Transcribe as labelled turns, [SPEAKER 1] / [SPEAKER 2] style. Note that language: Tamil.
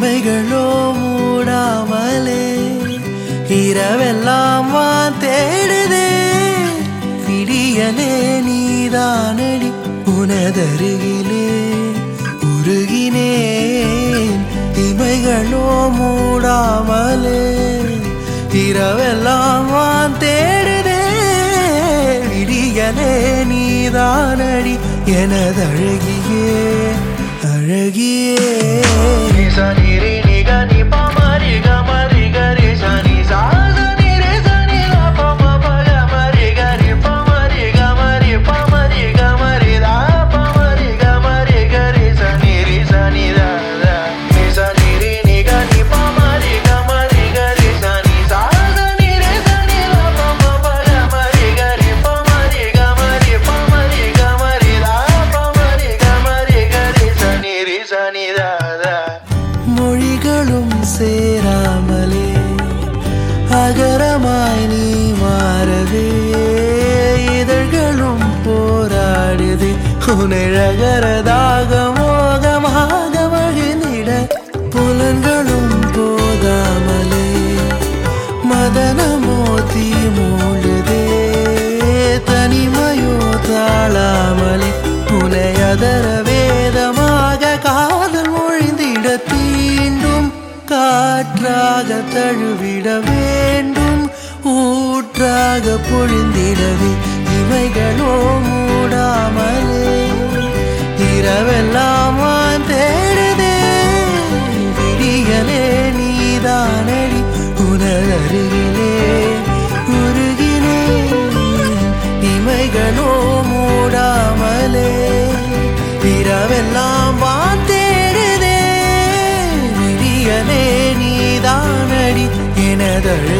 [SPEAKER 1] இமைகளோ மூடாமலே இரவெல்லாம் வான் தேடுதே. விடியலே நீதானடி உனதருகிலே உருகினேன். இமைகளோ மூடாமலே இரவெல்லாம் வான் தேடுதே. விடியலே நீதானடி எனதழகியே அழகியே. சேராமலே அகரமாய் நீ மாறவே இதழ்களும் போராடுது உனழகரதாக மோகமாக மகிழ்ந்திட புலன்களும் போதாமலே மதனமோ தீ மூழுதே தனிமையோ தாழாமலே புனையதர காற்றாக தழுவிட வேண்டும். ஊற்றாக பொழிந்திடவே இவைகளோ மூடாமலே. இரவெல்லாம் தேடுதே. விடியலே நீதானடி உனதருகிலே. உருகினே இமைகளோ மூடாமலே. இரவெல்லாம் வான் தேடுதே விடியலே நீதானடி எனதழு